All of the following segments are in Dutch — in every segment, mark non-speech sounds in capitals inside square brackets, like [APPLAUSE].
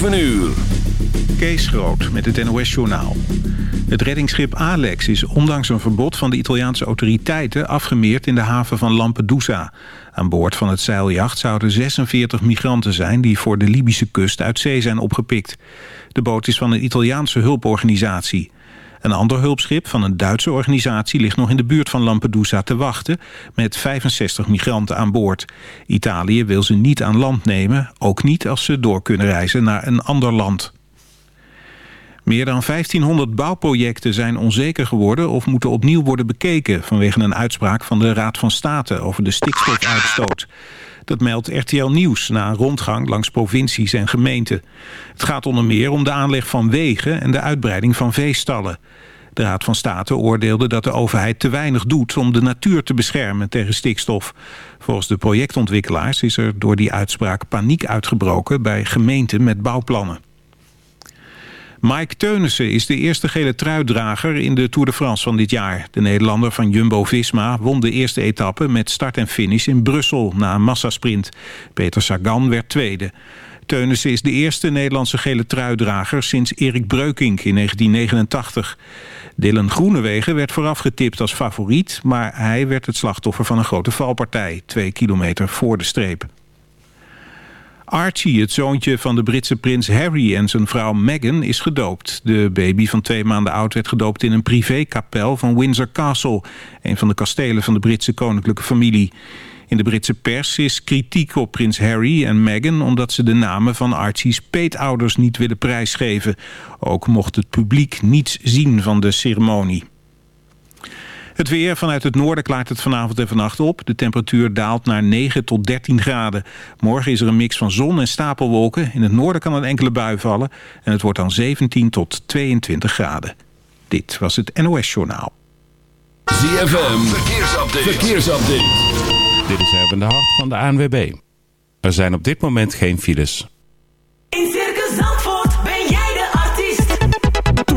7 uur. Kees Groot met het NOS-journaal. Het reddingsschip Alex is ondanks een verbod van de Italiaanse autoriteiten... afgemeerd in de haven van Lampedusa. Aan boord van het zeiljacht zouden 46 migranten zijn... die voor de Libische kust uit zee zijn opgepikt. De boot is van een Italiaanse hulporganisatie. Een ander hulpschip van een Duitse organisatie ligt nog in de buurt van Lampedusa te wachten met 65 migranten aan boord. Italië wil ze niet aan land nemen, ook niet als ze door kunnen reizen naar een ander land. Meer dan 1500 bouwprojecten zijn onzeker geworden of moeten opnieuw worden bekeken vanwege een uitspraak van de Raad van State over de stikstofuitstoot. Dat meldt RTL Nieuws na een rondgang langs provincies en gemeenten. Het gaat onder meer om de aanleg van wegen en de uitbreiding van veestallen. De Raad van State oordeelde dat de overheid te weinig doet om de natuur te beschermen tegen stikstof. Volgens de projectontwikkelaars is er door die uitspraak paniek uitgebroken bij gemeenten met bouwplannen. Mike Teunissen is de eerste gele truidrager in de Tour de France van dit jaar. De Nederlander van Jumbo-Visma won de eerste etappe met start en finish in Brussel na een massasprint. Peter Sagan werd tweede. Teunissen is de eerste Nederlandse gele truidrager sinds Erik Breukink in 1989. Dylan Groenewegen werd vooraf getipt als favoriet... maar hij werd het slachtoffer van een grote valpartij... twee kilometer voor de streep. Archie, het zoontje van de Britse prins Harry en zijn vrouw Meghan, is gedoopt. De baby van twee maanden oud werd gedoopt in een privékapel van Windsor Castle, een van de kastelen van de Britse koninklijke familie. In de Britse pers is kritiek op prins Harry en Meghan... omdat ze de namen van Archie's peetouders niet willen prijsgeven. Ook mocht het publiek niets zien van de ceremonie. Het weer vanuit het noorden klaart het vanavond en vannacht op. De temperatuur daalt naar 9 tot 13 graden. Morgen is er een mix van zon en stapelwolken. In het noorden kan een enkele bui vallen. En het wordt dan 17 tot 22 graden. Dit was het NOS Journaal. ZFM, verkeersupdate. verkeersupdate. Dit is Erwin de Hart van de ANWB. Er zijn op dit moment geen files.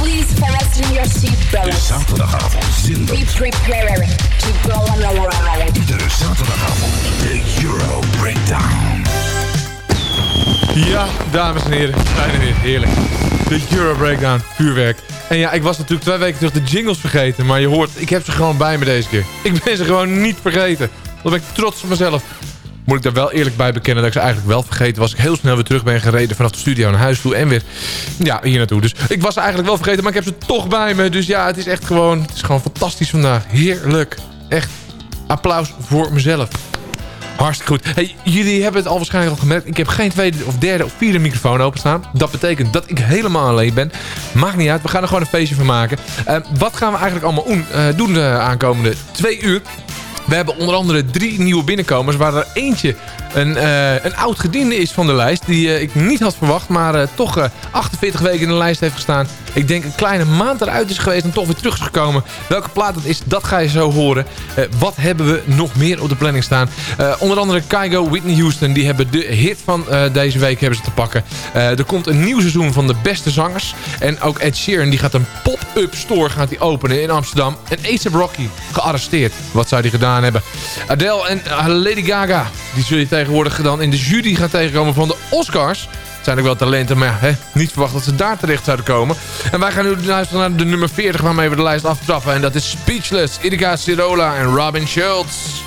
Please fasten your seatbelts. Zaterdagavond zin Be prepared to go on a ride. Iedere zaterdagavond de Euro Breakdown. Ja, dames en heren, zijn er weer. Heerlijk. De Euro Breakdown, vuurwerk. En ja, ik was natuurlijk twee weken terug de jingles vergeten. Maar je hoort, ik heb ze gewoon bij me deze keer. Ik ben ze gewoon niet vergeten. Dan ben ik trots op mezelf. Moet ik daar wel eerlijk bij bekennen dat ik ze eigenlijk wel vergeten was. Ik heel snel weer terug ben gereden vanaf de studio naar huis toe en weer ja, hier naartoe. Dus ik was ze eigenlijk wel vergeten, maar ik heb ze toch bij me. Dus ja, het is echt gewoon, het is gewoon fantastisch vandaag. Heerlijk. Echt applaus voor mezelf. Hartstikke goed. Hey, jullie hebben het al waarschijnlijk al gemerkt. Ik heb geen tweede of derde of vierde microfoon openstaan. Dat betekent dat ik helemaal alleen ben. Maakt niet uit. We gaan er gewoon een feestje van maken. Uh, wat gaan we eigenlijk allemaal doen, uh, doen de aankomende twee uur? We hebben onder andere drie nieuwe binnenkomers... waar er eentje een, uh, een oud gediende is van de lijst... die uh, ik niet had verwacht, maar uh, toch 48 weken in de lijst heeft gestaan. Ik denk een kleine maand eruit is geweest en toch weer terug is gekomen. Welke plaat dat is, dat ga je zo horen. wat hebben we nog meer op de planning staan? onder andere Kygo, Whitney Houston... die hebben de hit van deze week hebben ze te pakken. er komt een nieuw seizoen van de beste zangers. En ook Ed Sheeran die gaat een pop-up store gaat die openen in Amsterdam. En A$AP Rocky gearresteerd. Wat zou die gedaan hebben? Adele en Lady Gaga... die zullen je tegenwoordig dan in de jury gaan tegenkomen van de Oscars. Zijn wel talenten, maar hè, niet verwacht dat ze daar terecht zouden komen. En wij gaan nu naar de nummer 40 waarmee we de lijst aftrappen. En dat is Speechless, Irika Cirola en Robin Schultz.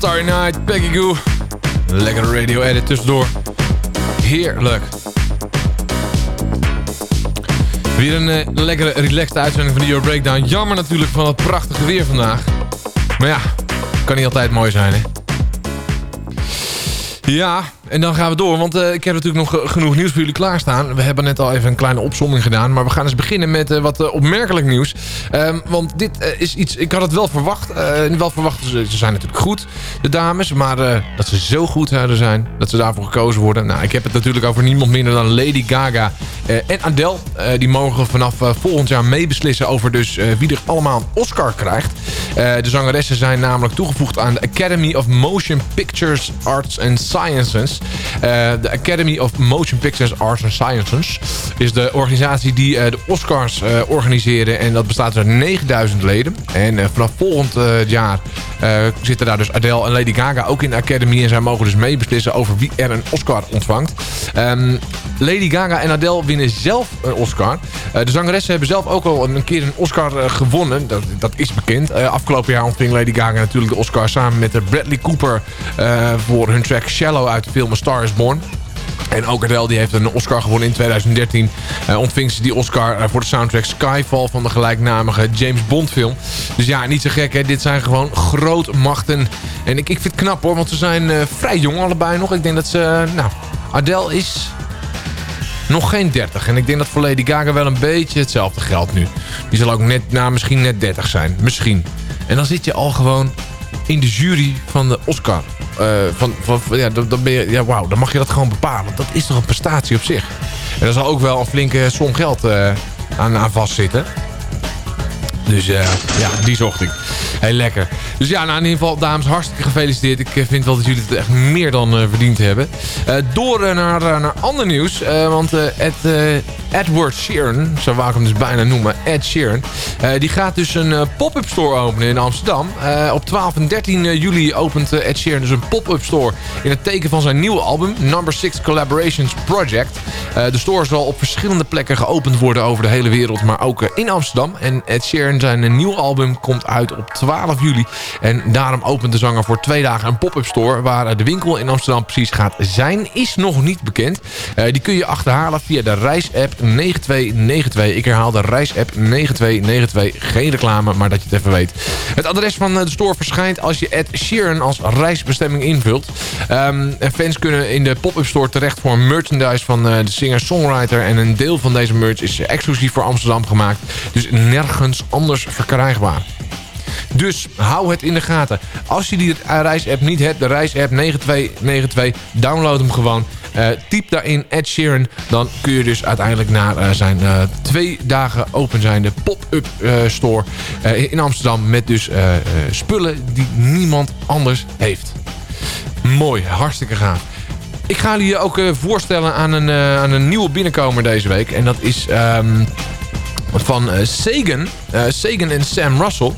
Starry Night, Peggy Goo. Lekkere radio edit tussendoor. Heerlijk. Weer een eh, lekkere, relaxed uitzending van de Euro Breakdown. Jammer natuurlijk van het prachtige weer vandaag. Maar ja, kan niet altijd mooi zijn, hè? Ja, en dan gaan we door, want eh, ik heb natuurlijk nog eh, genoeg nieuws voor jullie klaarstaan. We hebben net al even een kleine opzomming gedaan, maar we gaan eens beginnen met eh, wat opmerkelijk nieuws. Ehm, want dit is iets, ik had het wel verwacht. wel verwacht, ze, zijn natuurlijk goed, de dames. Maar dat ze zo goed zouden zijn, dat ze daarvoor gekozen worden. Nou, ik heb het natuurlijk over niemand minder dan Lady Gaga en Adele. Die mogen vanaf volgend jaar meebeslissen over dus wie er allemaal een Oscar krijgt. De zangeressen zijn namelijk toegevoegd aan de Academy of Motion Pictures Arts and Sciences. Eh, de Academy of Motion Pictures Arts and Sciences is de organisatie die eh, de Oscars organiseren. En dat bestaat uit 9000 leden. En vanaf volgend jaar zitten daar dus Adele en Lady Gaga ook in de Academy. En zij mogen dus meebeslissen over wie er een Oscar ontvangt. Ehm, Lady Gaga en Adele winnen zelf een Oscar. De zangeressen hebben zelf ook al een keer een Oscar gewonnen. Dat, dat is bekend. Afgelopen jaar ontving Lady Gaga natuurlijk de Oscar samen met Bradley Cooper... voor hun track Shallow uit de film A Star Is Born. En ook Adele die heeft een Oscar gewonnen in 2013. Eh, ontving ze die Oscar eh, voor de soundtrack Skyfall van de gelijknamige James Bond film. Dus ja, niet zo gek hè. Dit zijn gewoon grootmachten. En ik, ik vind het knap hoor, want ze zijn eh, vrij jong allebei nog. Ik denk dat ze... nou, Adele is nog geen 30. En ik denk dat voor Lady Gaga wel een beetje hetzelfde geldt nu. Die zal ook net, nou, misschien net 30 zijn. Misschien. En dan zit je al gewoon in de jury van de Oscar. Eh, van, van, ja, dan, dan ben je, ja, wauw, dan mag je dat gewoon bepalen. Dat is toch een prestatie op zich. En daar zal ook wel een flinke som geld eh, aan, aan vastzitten. Dus eh, ja, die zocht ik. Heel lekker. Dus ja, nou in ieder geval, dames, hartstikke gefeliciteerd. Ik eh, vind wel dat jullie het echt meer dan eh, verdiend hebben. Eh, door naar, naar ander nieuws. want Ed, Edward Sheeran, zo wou ik hem dus bijna noemen, Ed Sheeran. die gaat dus een pop-up store openen in Amsterdam. Op 12 en 13 juli opent Ed Sheeran dus een pop-up store in het teken van zijn nieuwe album, Number 6 Collaborations Project. De store zal op verschillende plekken geopend worden over de hele wereld, maar ook in Amsterdam. En Ed Sheeran zijn nieuwe album komt uit op 12 12 juli. En daarom opent de zanger voor twee dagen een pop-up store... waar de winkel in Amsterdam precies gaat zijn, is nog niet bekend. Eh, die kun je achterhalen via de reisapp 9292. Ik herhaal de reisapp 9292. Geen reclame, maar dat je het even weet. Het adres van de store verschijnt als je Ed Sheeran als reisbestemming invult. Ehm, fans kunnen in de pop-up store terecht voor merchandise van de singer-songwriter. En een deel van deze merch is exclusief voor Amsterdam gemaakt. Dus nergens anders verkrijgbaar. Dus hou het in de gaten. Als je die reisapp niet hebt, de reisapp 9292, download hem gewoon. Uh, typ daarin Ed Sheeran. Dan kun je dus uiteindelijk naar uh, zijn uh, twee dagen open zijnde pop-up store in Amsterdam. Met dus spullen die niemand anders heeft. Mooi, hartstikke gaaf. Ik ga jullie ook voorstellen aan een, aan een nieuwe binnenkomer deze week. En dat is um, van Sagan. Sagan en Sam Russell.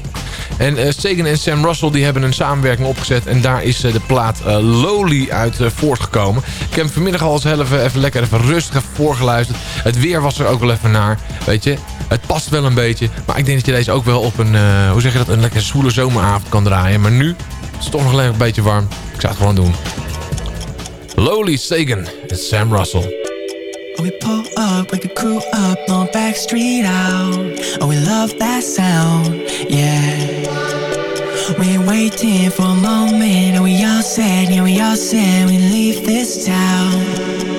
En uh, Sagan en Sam Russell die hebben een samenwerking opgezet. En daar is de plaat Lowly uit voortgekomen. Ik heb vanmiddag al eens even, even lekker even rustig even voorgeluisterd. Het weer was er ook wel even naar. Weet je, het past wel een beetje. Maar ik denk dat je deze ook wel op een, hoe zeg je dat, een lekker zwoele zomeravond kan draaien. Maar nu is het toch nog een beetje warm. Ik zou het gewoon doen. Lowly Sagan en Sam Russell. Oh, we pull up, wake the crew up on Backstreet out. Oh, we love that sound, yeah. We're waiting for a moment, and we all said, yeah, we all said we leave this town.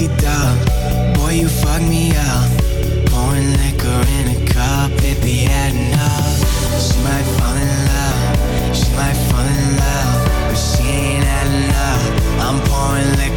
BT. Boy, you fuck me up. Pouring liquor in a cup, it be had enough. She might fall in love. She might fall in love, but she ain't had enough. I'm pouring liquor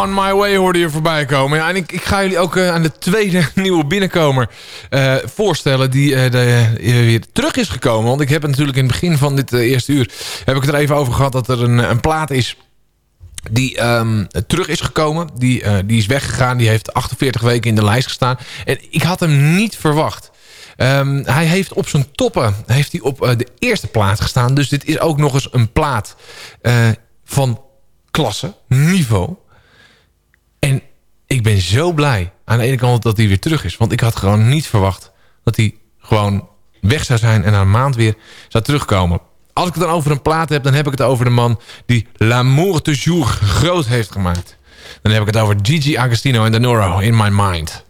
On My Way hoorde je voorbij komen. En ik, ik ga jullie ook eh, aan de tweede [LAUGHS] nieuwe binnenkomer eh, voorstellen... die eh, weer terug is gekomen. Want ik heb natuurlijk in het begin van dit eerste uur... heb ik het er even over gehad dat er een, een plaat is... Die ehm, terug is gekomen. Die, die is weggegaan. Die heeft 48 weken in de lijst gestaan. En ik had hem niet verwacht. Ehm, hij heeft op zijn toppen heeft hij op de eerste plaats gestaan. Dus dit is ook nog eens een plaat van klasse, niveau. En ik ben zo blij aan de ene kant dat hij weer terug is. Want ik had gewoon niet verwacht dat hij gewoon weg zou zijn... en na een maand weer zou terugkomen. Als ik het dan over een plaat heb, dan heb ik het over de man... die L'amour toujours groot heeft gemaakt. Dan heb ik het over Gigi Agostino en Danoro in my mind.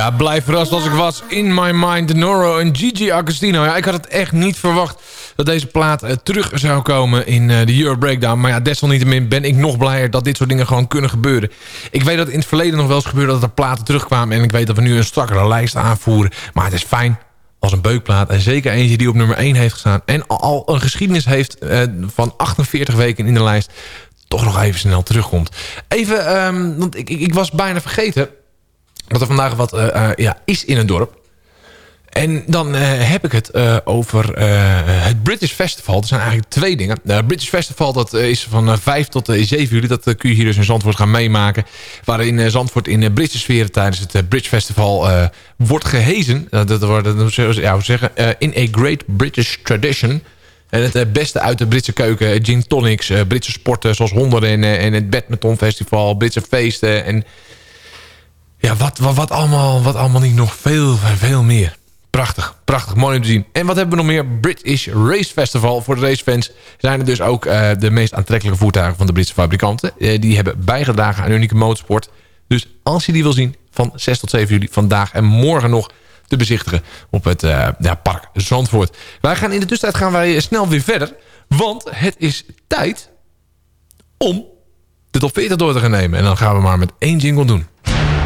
Ja, blijf verrast als ik was. In My Mind, De Noro en Gigi Agostino. Ja, ik had het echt niet verwacht dat deze plaat eh, terug zou komen in eh, de Euro Breakdown. Maar ja, desalniettemin ben ik nog blijer dat dit soort dingen gewoon kunnen gebeuren. Ik weet dat in het verleden nog wel eens gebeurde dat er platen terugkwamen. En ik weet dat we nu een strakkere lijst aanvoeren. Maar het is fijn als een beukplaat. En zeker eentje die op nummer 1 heeft gestaan. En al een geschiedenis heeft eh, van 48 weken in de lijst. Toch nog even snel terugkomt. Even, ehm, want ik, ik, ik was bijna vergeten dat er vandaag wat eh, eh, ja, is in het dorp. En dan eh, heb ik het over het British Festival. Er zijn eigenlijk twee dingen. Het British Festival dat, is van eh, 5 tot eh, 7 juli. Dat kun je hier dus in Zandvoort gaan meemaken. Waarin Zandvoort in Britse sferen tijdens het British Festival wordt gehezen. Eh, dat wordt, ja, hoe zeggen, in a great British tradition. En het beste uit de Britse keuken. Gin tonics, Britse sporten zoals hondenrennen en het badmintonfestival. Britse feesten en ja, wat, wat, wat, allemaal, wat allemaal niet nog veel, veel meer. Prachtig, prachtig, mooi om te zien. En wat hebben we nog meer? British Race Festival. Voor de racefans zijn er dus ook eh, de meest aantrekkelijke voertuigen van de Britse fabrikanten. Eh, die hebben bijgedragen aan unieke motorsport. Dus als je die wil zien, van 6 tot 7 juli vandaag en morgen nog te bezichtigen op het eh, ja, park Zandvoort. Wij gaan in de tussentijd gaan wij snel weer verder. Want het is tijd om de top 40 door te gaan nemen. En dan gaan we maar met één jingle doen.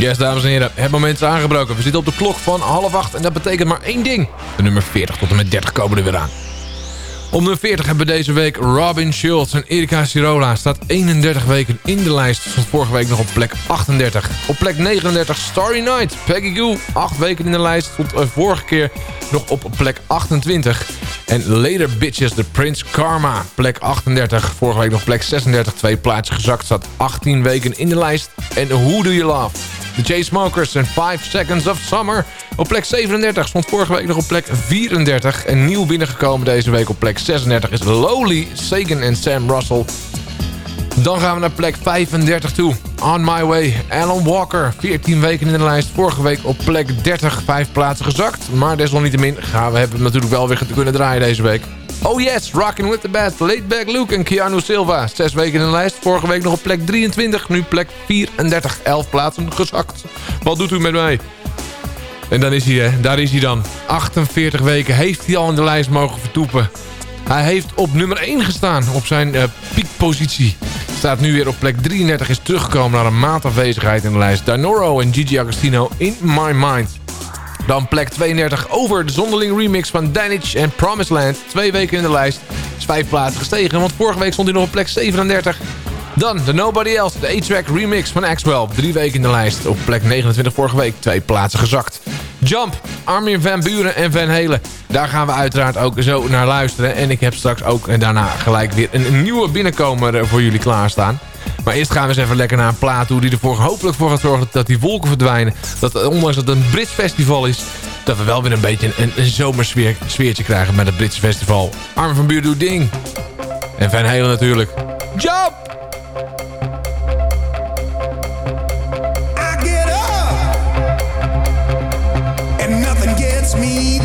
Yes, dames en heren, het moment is aangebroken. We zitten op de klok van half acht en dat betekent maar één ding. De nummer 40 tot en met 30 komen er weer aan. Op nummer 40 hebben we deze week Robin Schultz en Erika Sirola. Staat 31 weken in de lijst. Stond vorige week nog op plek 38. Op plek 39 Starry Night. Peggy Goo, 8 weken in de lijst. Stond eh, vorige keer nog op plek 28. En Later Bitches, de Prince Karma. Plek 38. Vorige week nog plek 36. Twee plaatsen gezakt. Staat 18 weken in de lijst. En Who Do You Love? De Chainsmokers en 5 Seconds of Summer. Op plek 37 stond vorige week nog op plek 34. En nieuw binnengekomen deze week op plek 36 is Lowly, Sagan en Sam Russell. Dan gaan we naar plek 35 toe. On My Way, Alan Walker. 14 weken in de lijst. Vorige week op plek 30. Vijf plaatsen gezakt. Maar desalniettemin gaan we hebben natuurlijk wel weer kunnen draaien deze week. Oh yes, Rockin' with the Best. Late Back Luke en Keanu Silva. Zes weken in de lijst. Vorige week nog op plek 23. Nu plek 34. 11 plaatsen gezakt. Wat doet u met mij? En dan is hij, hè. daar is hij dan. 48 weken heeft hij al in de lijst mogen vertoepen. Hij heeft op nummer 1 gestaan op zijn uh, piekpositie. Staat nu weer op plek 33, is teruggekomen naar een maand afwezigheid in de lijst. Danoro en Gigi Agostino in My Mind. Dan plek 32 over de zonderling remix van Danich en Promised Land. Twee weken in de lijst. Is vijf plaatsen gestegen, want vorige week stond hij nog op plek 37. Dan de Nobody Else, de A-track remix van Axwell. Drie weken in de lijst. Op plek 29 vorige week. Twee plaatsen gezakt. Jump, Armin van Buren en Van Helen. Daar gaan we uiteraard ook zo naar luisteren. En ik heb straks ook daarna gelijk weer een nieuwe binnenkomer voor jullie klaarstaan. Maar eerst gaan we eens even lekker naar een plaat toe... die ervoor hopelijk voor gaat zorgen dat die wolken verdwijnen. Dat ondanks dat het een Brits festival is... dat we wel weer een beetje een, een zomersfeertje krijgen met het Britse festival. Armin van Buren doet ding. En Van Helen natuurlijk. Jump! me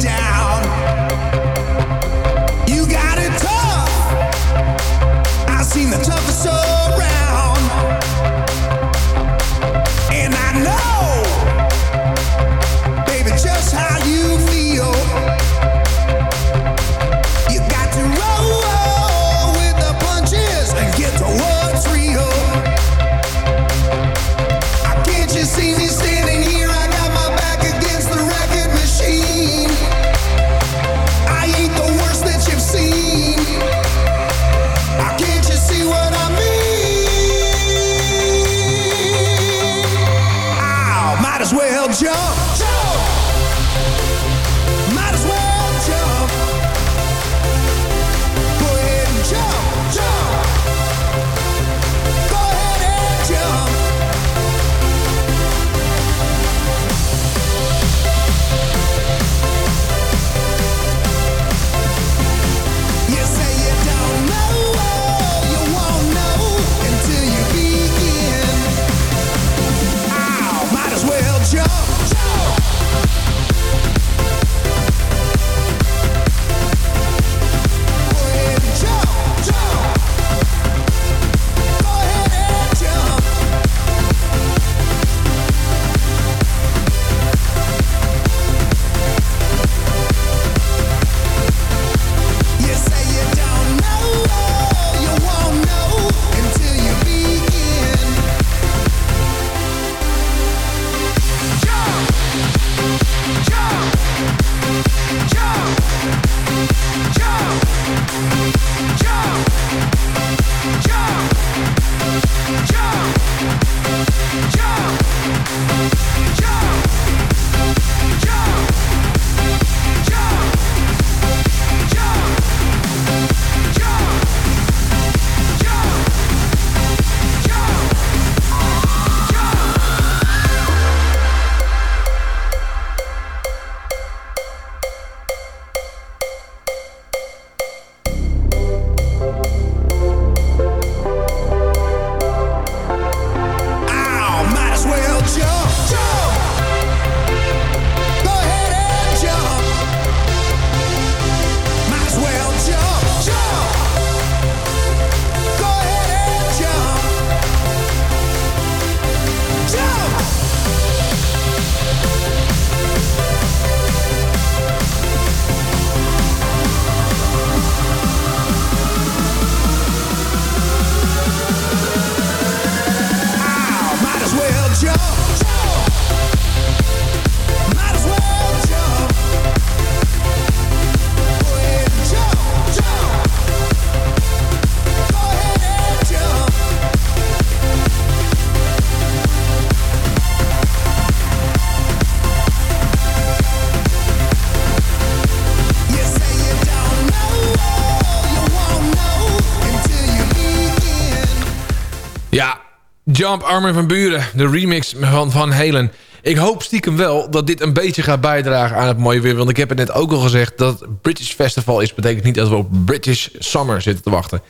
Jump Armin van Buren, de remix van Van Halen. Ik hoop stiekem wel dat dit een beetje gaat bijdragen aan het mooie weer. Want ik heb het net ook al gezegd dat British Festival is... betekent niet dat we op British Summer zitten te wachten.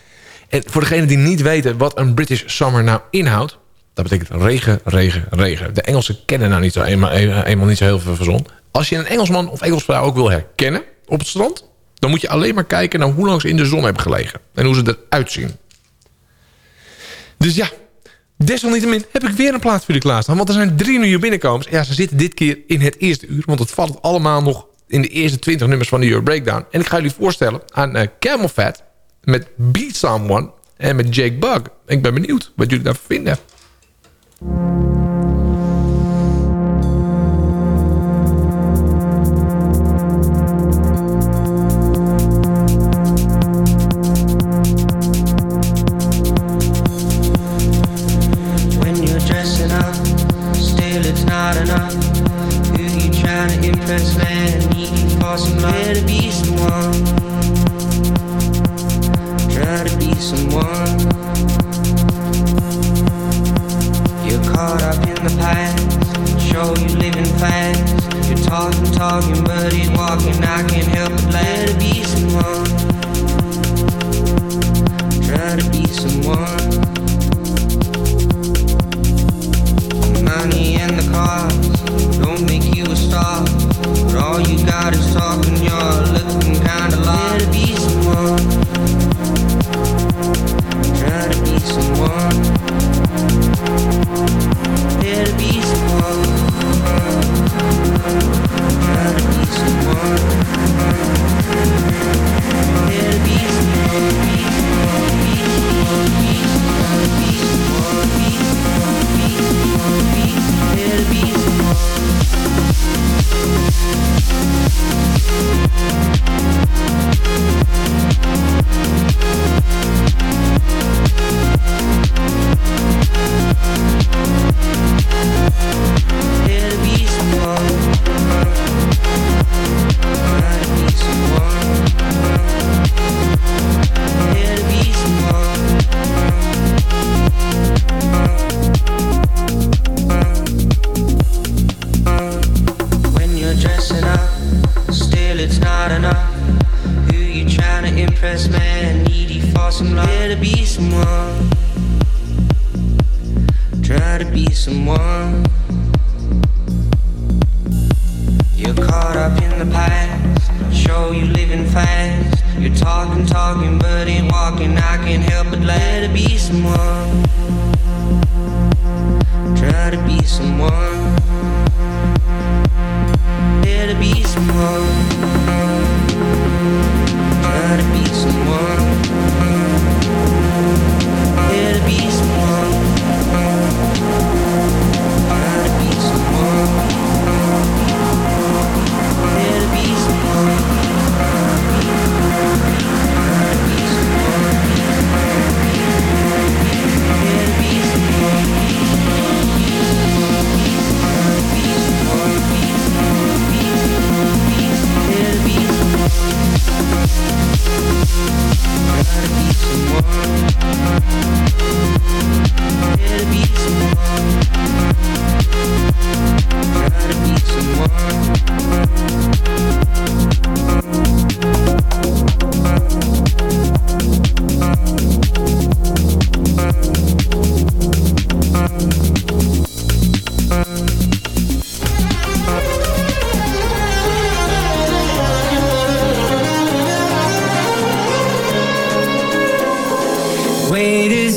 En voor degenen die niet weten wat een British Summer nou inhoudt... dat betekent regen, regen, regen. De Engelsen kennen nou niet zo eenmaal, eenmaal niet zo heel veel van zon. Als je een Engelsman of Engelsvrouw ook wil herkennen op het strand... dan moet je alleen maar kijken naar hoe lang ze in de zon hebben gelegen. En hoe ze eruit zien. Dus ja, desalniettemin heb ik weer een plaat voor jullie klaarstaan. Want er zijn drie nieuwe binnenkomers. Ja, ze zitten dit keer in het eerste uur. Want het valt allemaal nog in de eerste 20 nummers van de Euro Breakdown. En ik ga jullie voorstellen aan eh, Camel Fat met Beat Someone en met Jake Bug. Ik ben benieuwd wat jullie daarvan vinden.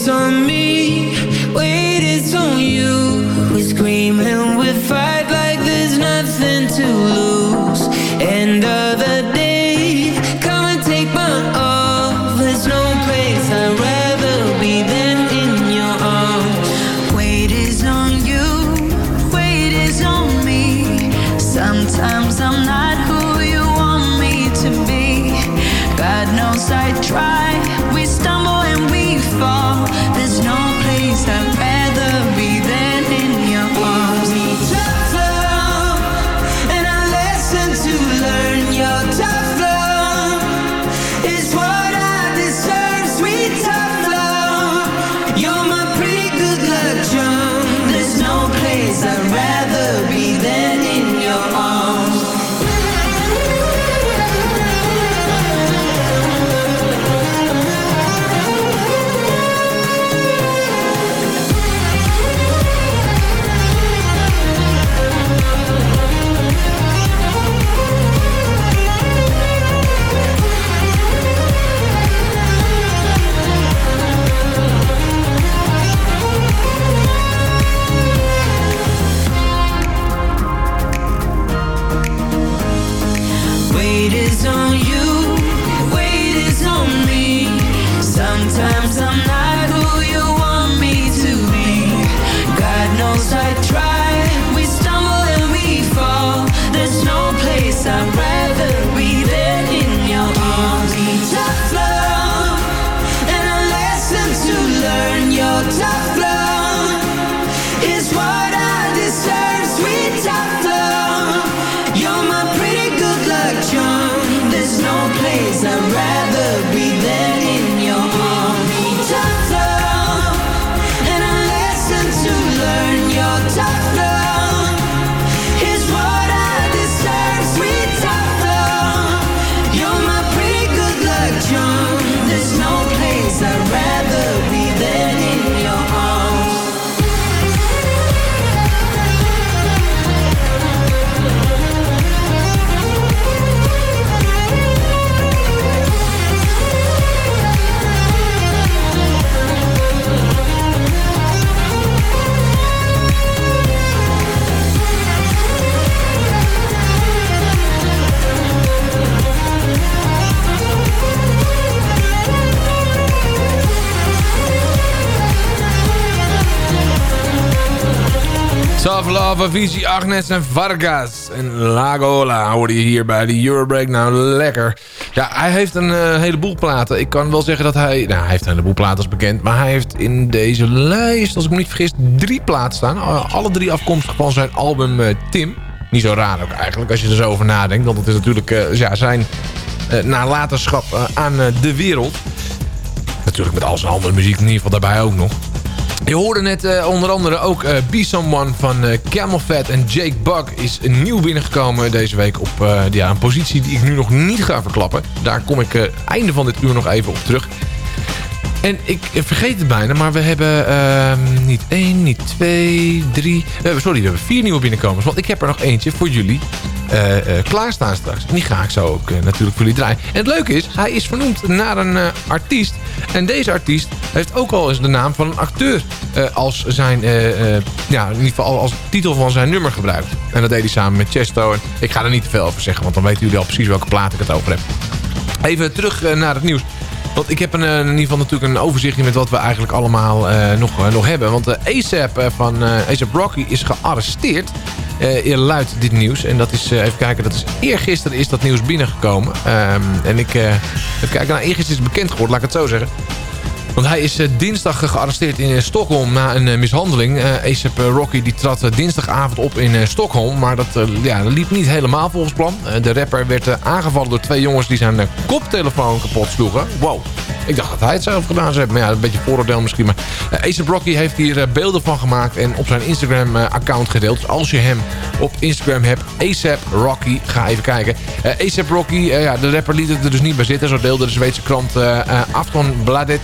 on me. Tough Love, Avicii, Agnes en Vargas. En Lagola hoorde je hier bij de Eurobreak. Nou, lekker. Ja, hij heeft een eh, heleboel platen. Ik kan wel zeggen dat hij... Nou, hij heeft een heleboel platen, als bekend. Maar hij heeft in deze lijst, als ik me niet vergis, drie platen staan. Eh, alle drie afkomstig van zijn album eh, Tim. Niet zo raar ook eigenlijk, als je er zo over nadenkt. Want het is natuurlijk ja, zijn nalatenschap aan de wereld. Natuurlijk met al zijn andere muziek in ieder geval daarbij ook nog. Je hoorde net eh, onder andere ook uh, Be Someone van eh, Camel Fat en Jake Buck is nieuw binnengekomen deze week op ja, een positie die ik nu nog niet ga verklappen. Daar kom ik einde van dit uur nog even op terug. En ik vergeet het bijna, maar we hebben ehm, niet één, niet twee, drie... sorry, we hebben vier nieuwe binnenkomers, want ik heb er nog eentje voor jullie klaarstaan straks. En die ga ik zo ook natuurlijk voor jullie draaien. En het leuke is, hij is vernoemd naar een artiest. En deze artiest heeft ook al eens de naam van een acteur... eh, als zijn, eh, eh, ja, in ieder geval als titel van zijn nummer gebruikt. En dat deed hij samen met Chesto. En ik ga er niet te veel over zeggen, want dan weten jullie al precies welke plaat ik het over heb. Even terug naar het nieuws. Want ik heb een, in ieder geval natuurlijk een overzichtje met wat we eigenlijk allemaal nog, nog hebben. Want de ASAP van ASAP Rocky is gearresteerd. Eh luidt dit nieuws. En dat is, even kijken, dat is eergisteren is dat nieuws binnengekomen. Ehm, en ik, even kijken, nou eergisteren is het bekend geworden, laat ik het zo zeggen. Want hij is eh, dinsdag gearresteerd in eh, Stockholm na een eh, mishandeling. ASAP Rocky die trad dinsdagavond op in Stockholm. Maar dat, ja, liep niet helemaal volgens plan. De rapper werd aangevallen door twee jongens die zijn koptelefoon kapot sloegen. Wow. Ik dacht dat hij het zelf gedaan zou hebben. Maar ja, een beetje vooroordeel misschien. Maar ASAP Rocky heeft hier beelden van gemaakt en op zijn Instagram-account gedeeld. Dus als je hem op Instagram hebt, ASAP Rocky, ga even kijken. ASAP Rocky, ja, de rapper liet het er dus niet bij zitten. Zo deelde de Zweedse krant uh, Aftonbladet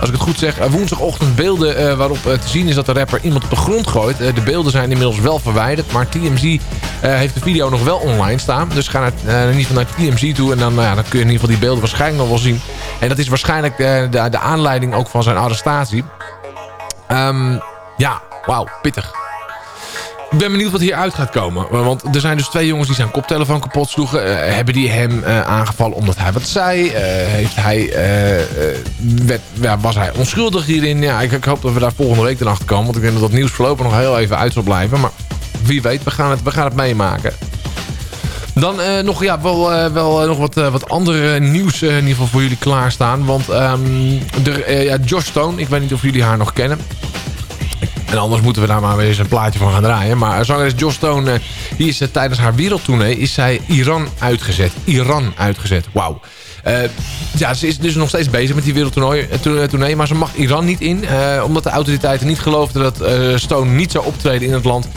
als ik het goed zeg, eh, woensdagochtend beelden eh, waarop eh, te zien is dat de rapper iemand op de grond gooit. De beelden zijn inmiddels wel verwijderd, maar TMZ heeft de video nog wel online staan. Dus ga naar, geval naar TMZ toe en dan, nou dan kun je in ieder geval die beelden waarschijnlijk nog wel zien. En dat is waarschijnlijk eh, de, de aanleiding ook van zijn arrestatie. Ehm, ja, wauw, pittig. Ik ben benieuwd wat hieruit gaat komen. Want er zijn dus twee jongens die zijn koptelefoon kapot sloegen. Eh, hebben die hem eh, aangevallen omdat hij wat zei? Eh, heeft hij, ja, was hij onschuldig hierin? Ja, ik, ik hoop dat we daar volgende week dan achter komen. Want ik denk dat dat nieuws voorlopig nog heel even uit zal blijven. Maar wie weet, we gaan het, we gaan het meemaken. Dan nog, ja, wel, wel nog wat, wat andere nieuws in ieder geval voor jullie klaarstaan. Want ehm, er, eh, ja, Josh Stone, ik weet niet of jullie haar nog kennen. En anders moeten we daar maar weer eens een plaatje van gaan draaien. Maar zangeres Joss Stone, eh, die is eh, tijdens haar wereldtournee... is zij Iran uitgezet. Iran uitgezet. Wauw. Eh, ja, ze is dus nog steeds bezig met die wereldtoernooi, maar ze mag Iran niet in. omdat de autoriteiten niet geloofden dat Stone niet zou optreden in het land...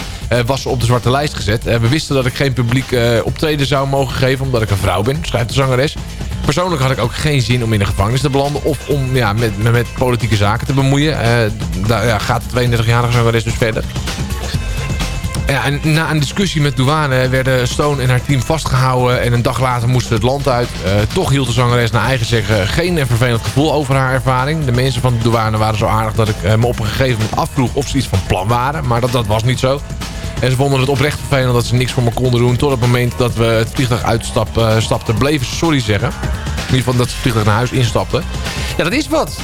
was ze op de zwarte lijst gezet. We wisten dat ik geen publiek optreden zou mogen geven... omdat ik een vrouw ben, schrijft de zangeres. Persoonlijk had ik ook geen zin om in de gevangenis te belanden... of om ja, met, met, met politieke zaken te bemoeien. Eh, daar ja, gaat de 32-jarige zangeres dus verder. Ja, en na een discussie met douane werden Stone en haar team vastgehouden... en een dag later moesten ze het land uit. Eh, toch hield de zangeres naar eigen zeggen geen vervelend gevoel over haar ervaring. De mensen van de douane waren zo aardig dat ik eh, me op een gegeven moment afvroeg... of ze iets van plan waren, maar dat, dat was niet zo. En ze vonden het oprecht vervelend dat ze niks voor me konden doen... tot het moment dat we het vliegtuig uitstapten, eh, stapten, bleven ze sorry zeggen. In ieder geval dat ze het vliegtuig naar huis instapten. Ja, dat is wat.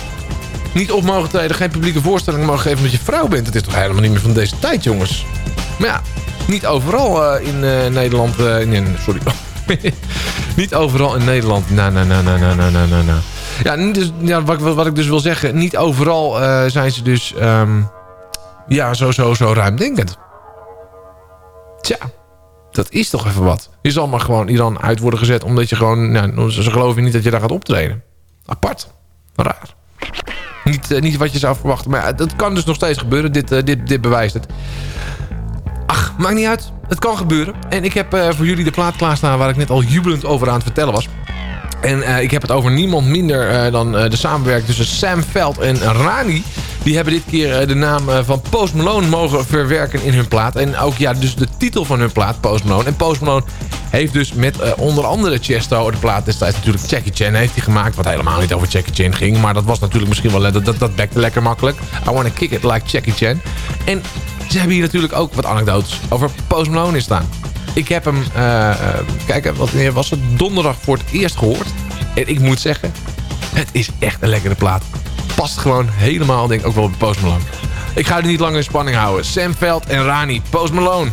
Niet op mogen treden, geen publieke voorstelling mogen geven omdat je vrouw bent. Het is toch helemaal niet meer van deze tijd, jongens. Maar ja, niet overal eh, in eh, Nederland... Uh, nee, sorry. [LAUGHS] niet overal in Nederland. Na, na, na, na, na, na, na, na. Ja, dus, ja wat, wat, ik dus wil zeggen. Niet overal zijn ze dus... Um, ja, zo, zo, zo ruimdenkend. Tja, dat is toch even wat. Je zal maar gewoon Iran uit worden gezet... omdat je gewoon... Nou, ze geloven niet dat je daar gaat optreden. Apart. Raar. Niet, eh, niet wat je zou verwachten. Maar ja, dat kan dus nog steeds gebeuren. Dit, eh, dit, dit bewijst het. Ach, maakt niet uit. Het kan gebeuren. En ik heb eh, voor jullie de plaat klaarstaan... waar ik net al jubelend over aan het vertellen was. En eh, ik heb het over niemand minder eh, dan eh, de samenwerking tussen Sam Veld en Rani. Die hebben dit keer de naam van Post Malone mogen verwerken in hun plaat. En ook ja, dus de titel van hun plaat, Post Malone. En Post Malone heeft dus met onder andere Chesto, de plaat destijds natuurlijk Jackie Chan heeft hij gemaakt. Wat helemaal niet over Jackie Chan ging. Maar dat was natuurlijk misschien wel, dat, dat, dat bekte lekker makkelijk. I wanna kick it like Jackie Chan. En ze hebben hier natuurlijk ook wat anekdotes over Post Malone in staan. Ik heb hem, eh, kijk, wat wanneer was het? Donderdag voor het eerst gehoord. En ik moet zeggen, het is echt een lekkere plaat. Past gewoon helemaal, denk ik, ook wel bij Post Malone. Ik ga het niet langer in spanning houden. Sam Veld en Rani, Post Malone.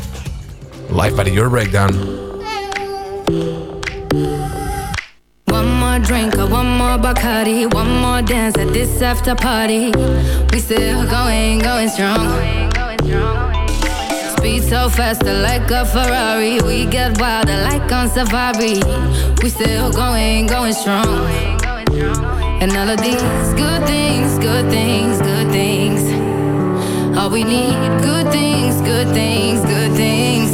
Live bij de Euro Breakdown. One more drink one more Bacardi, one more dance at this after party. We still going, going strong. Beat so faster like a Ferrari. We get wilder like on safari. We still going, going strong. And all of these good things, good things, good things. All we need, good things, good things, good things.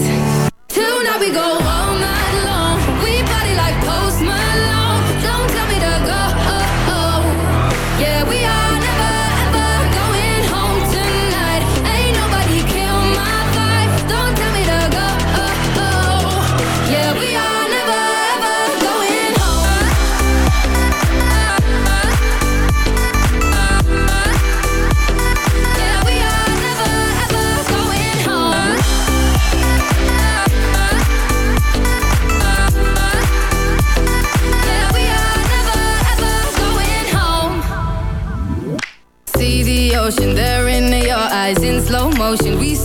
Till now we go.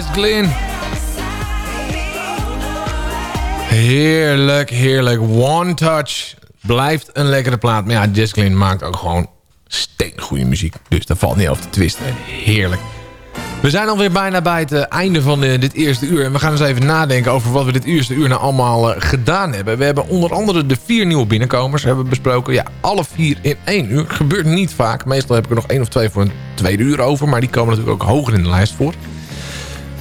Jess Glynn. Heerlijk, heerlijk. One Touch. Blijft een lekkere plaat. Maar ja, Jess Glynn maakt ook gewoon steengoede muziek. Dus daar valt niet over te twisten. Heerlijk. We zijn alweer bijna bij het eh, einde van eh, dit eerste uur. En we gaan eens even nadenken over wat we dit eerste uur nou allemaal eh, gedaan hebben. We hebben onder andere de vier nieuwe binnenkomers hebben besproken. Ja, alle vier in één uur. Gebeurt niet vaak. Meestal heb ik er nog één of twee voor een tweede uur over. Maar die komen natuurlijk ook hoger in de lijst voor.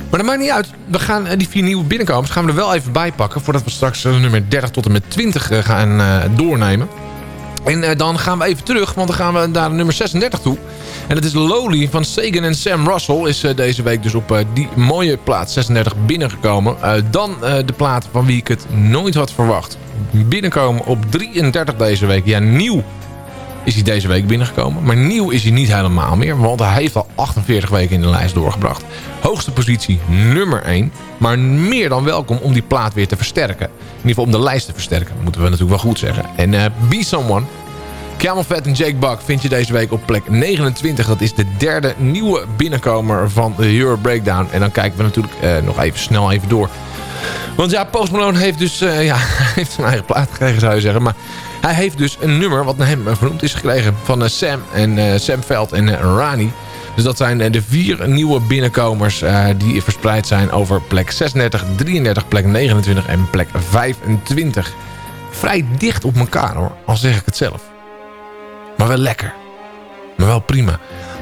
Maar dat maakt niet uit. We gaan die vier nieuwe binnenkomers gaan we er wel even bij pakken... voordat we straks nummer 30 tot en met 20 gaan doornemen. En dan gaan we even terug, want dan gaan we naar nummer 36 toe. En dat is Lowly van Sagan en Sam Russell. Is deze week dus op die mooie plaats 36 binnengekomen. Dan de plaat van wie ik het nooit had verwacht. Binnenkomen op 33 deze week. Ja, nieuw is hij deze week binnengekomen. Maar nieuw is hij niet helemaal meer. Want hij heeft al 48 weken in de lijst doorgebracht. Hoogste positie nummer 1. Maar meer dan welkom om die plaat weer te versterken. In ieder geval om de lijst te versterken. Moeten we natuurlijk wel goed zeggen. En Be Someone Camel Fat en Jake Buck vind je deze week op plek 29. Dat is de derde nieuwe binnenkomer van de Euro Breakdown. En dan kijken we natuurlijk uh, nog even snel even door. Want ja, Post Malone heeft dus uh, ja, [LAUGHS] heeft zijn eigen plaat gekregen zou je zeggen. Maar hij heeft dus een nummer wat naar hem vernoemd is gekregen. Van uh, Sam en Sam Veld en Rani. Dus dat zijn de vier nieuwe binnenkomers die verspreid zijn over plek 36, 33, plek 29 en plek 25. Vrij dicht op elkaar hoor, al zeg ik het zelf. Maar wel lekker. Maar wel prima.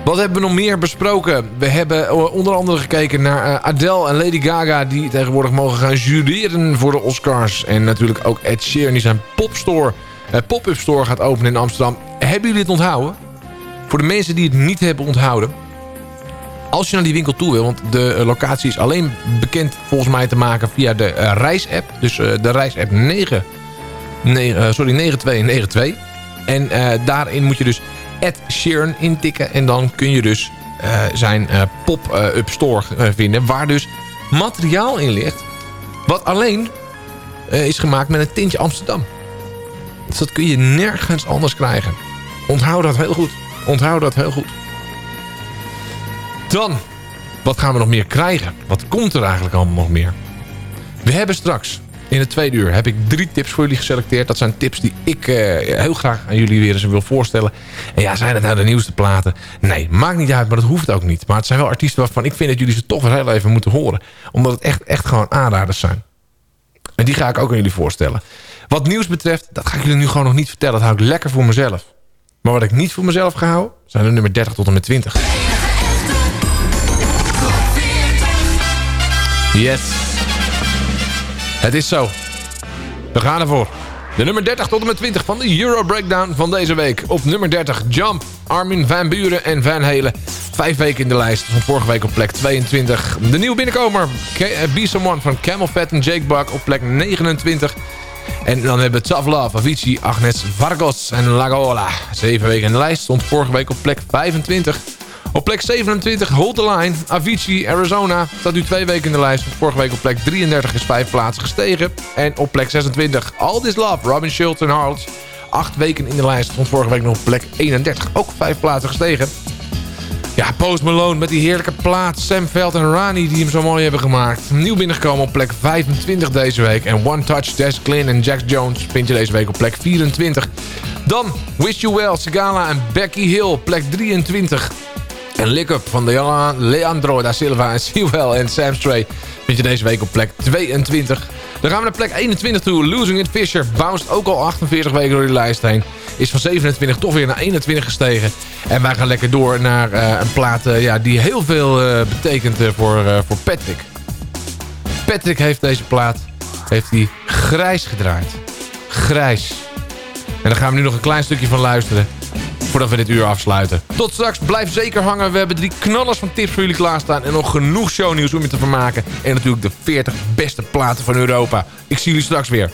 Wat hebben we nog meer besproken? We hebben eh, onder andere gekeken naar eh, Adele en Lady Gaga... die tegenwoordig mogen gaan jureren voor de Oscars. En natuurlijk ook Ed Sheeran die zijn popstore, uh, pop-up store gaat openen in Amsterdam. Hebben jullie het onthouden? Voor de mensen die het niet hebben onthouden... als je naar die winkel toe wil... want de locatie is alleen bekend volgens mij te maken via de reisapp. Dus de reisapp 9... 9 sorry, 9292. En daarin moet je dus Ed Sheeran intikken. En dan kun je dus uh, zijn uh, pop-up store vinden. Waar dus materiaal in ligt. Wat alleen is gemaakt met een tintje Amsterdam. Dus dat kun je nergens anders krijgen. Onthoud dat heel goed. Onthoud dat heel goed. Dan, wat gaan we nog meer krijgen? Wat komt er eigenlijk allemaal nog meer? We hebben straks in het tweede uur heb ik drie tips voor jullie geselecteerd. Dat zijn tips die ik uh, heel graag aan jullie weer eens wil voorstellen. En ja, zijn het nou de nieuwste platen? Nee, maakt niet uit, maar dat hoeft ook niet. Maar het zijn wel artiesten waarvan ik vind dat jullie ze toch wel heel even moeten horen. Omdat het echt, echt gewoon aanraders zijn. En die ga ik ook aan jullie voorstellen. Wat nieuws betreft, dat ga ik jullie nu gewoon nog niet vertellen. Dat hou ik lekker voor mezelf. Maar wat ik niet voor mezelf ga houden, zijn de nummer 30 tot en met 20. Yes. Het is zo. We gaan ervoor. De nummer 30 tot en met 20 van de Euro Breakdown van deze week. Op nummer 30 Jump, Armin van Buren en Van Helen. Vijf weken in de lijst. Van vorige week op plek 22. De nieuwe binnenkomer. Be Someone van Camel Fat en Jake Buck op plek 29. En dan hebben we Tough Love, Avicii, Agnes Vargos en Lagola. Zeven weken in de lijst. Stond vorige week op plek 25. Op plek 27, Hold the Line, Avicii, Arizona. Staat nu twee weken in de lijst. Vorige week op plek 33 is vijf plaatsen gestegen. En op plek 26, All This Love, Robin Schultz en Harls. Acht weken in de lijst. Stond vorige week nog op plek 31. Ook vijf plaatsen gestegen. Ja, Post Malone met die heerlijke plaat. Sam Veld en Rani die hem zo mooi hebben gemaakt. Nieuw binnengekomen op plek 25 deze week. En One Touch, Des Glynn en Jack Jones vind je deze week op plek 24. Dan Wish You Well, Sigala en Becky Hill, plek 23. En Lick Up van Leandro da Silva en [LAUGHS] Sewell en Sam Stray vind je deze week op plek 22. Dan gaan we naar plek 21 toe. Losing It Fisher bounced ook al 48 weken door de lijst heen. Is van 27 toch weer naar 21 gestegen. En wij gaan lekker door naar uh, een plaat uh, ja, die heel veel uh, betekent voor, voor Patrick. Patrick heeft deze plaat heeft grijs gedraaid. Grijs. En daar gaan we nu nog een klein stukje van luisteren voordat we dit uur afsluiten. Tot straks, blijf zeker hangen. We hebben drie knallers van tips voor jullie klaarstaan. En nog genoeg shownieuws om je te vermaken. En natuurlijk de 40 beste platen van Europa. Ik zie jullie straks weer.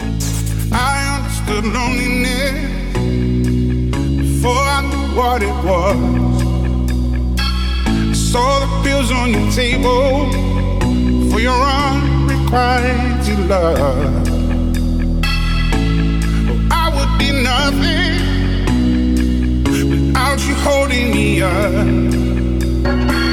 I would be nothing without you holding me up.